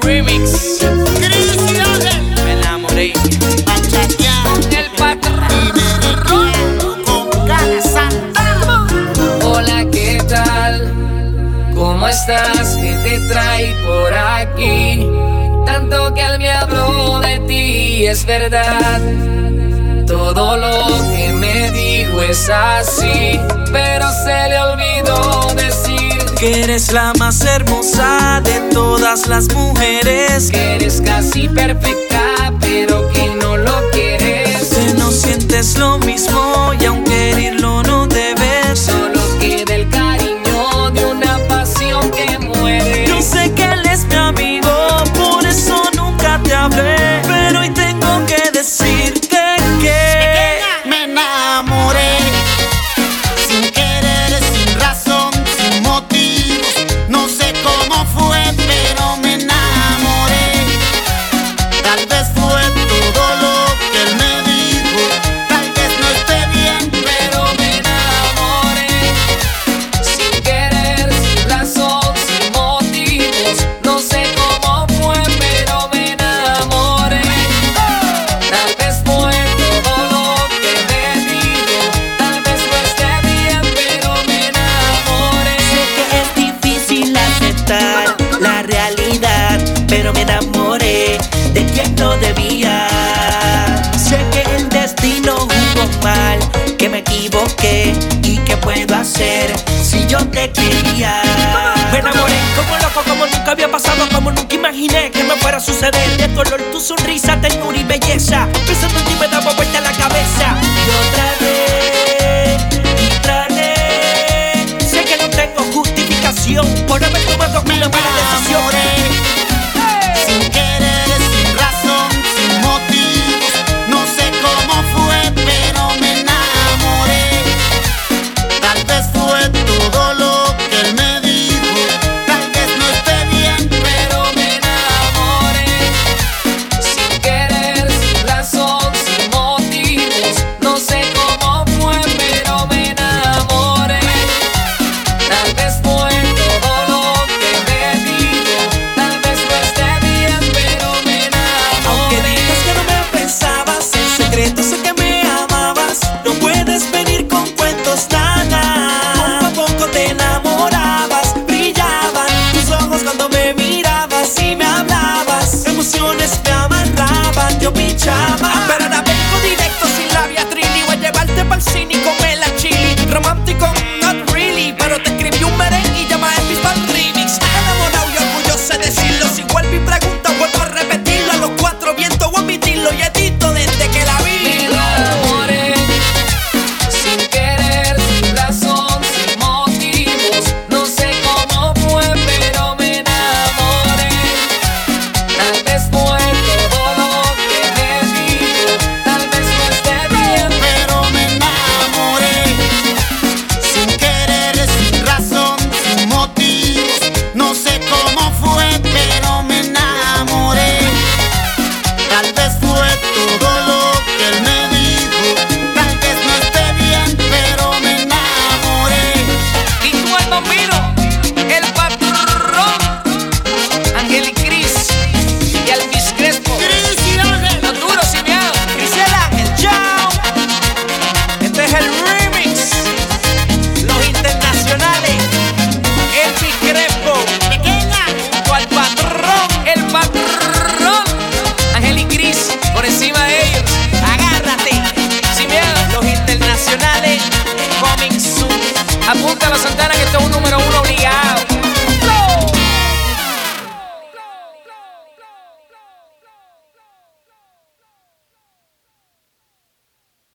remix. Me enamoré. Con El patrón. Con Santana. Hola, ¿qué tal? ¿Cómo estás? ¿Qué te trae por aquí? Tanto que él me habló de ti, es verdad. Todo lo que me dijo es así, pero se le olvidó que eres la más hermosa de todas las mujeres, que eres casi perfecta, pero que no lo quieres, que no sientes lo yo te quería. Me enamoré como loco, como nunca había pasado, como nunca imaginé que me fuera a suceder. De color tu sonrisa, ternura y belleza. Pensando